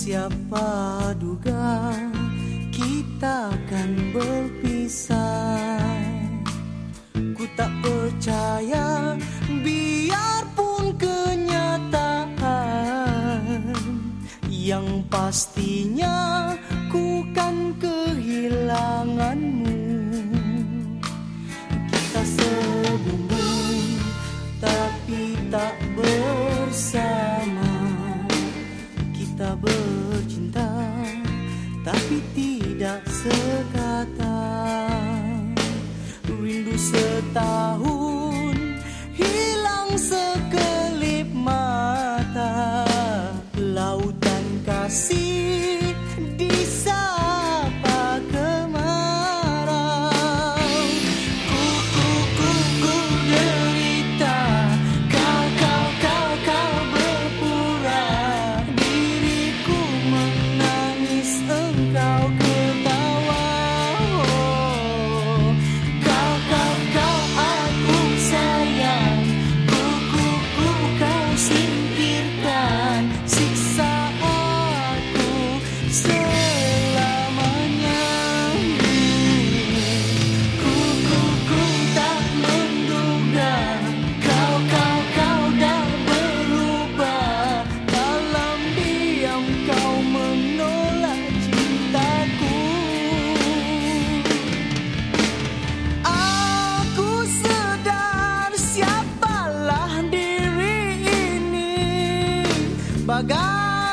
siapa duga kita akan berpisah? Ku tak percaya biarpun kenyataan Yang pasti sekata Rindu setahun Hilang sekelip mata Lautan kasih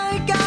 I got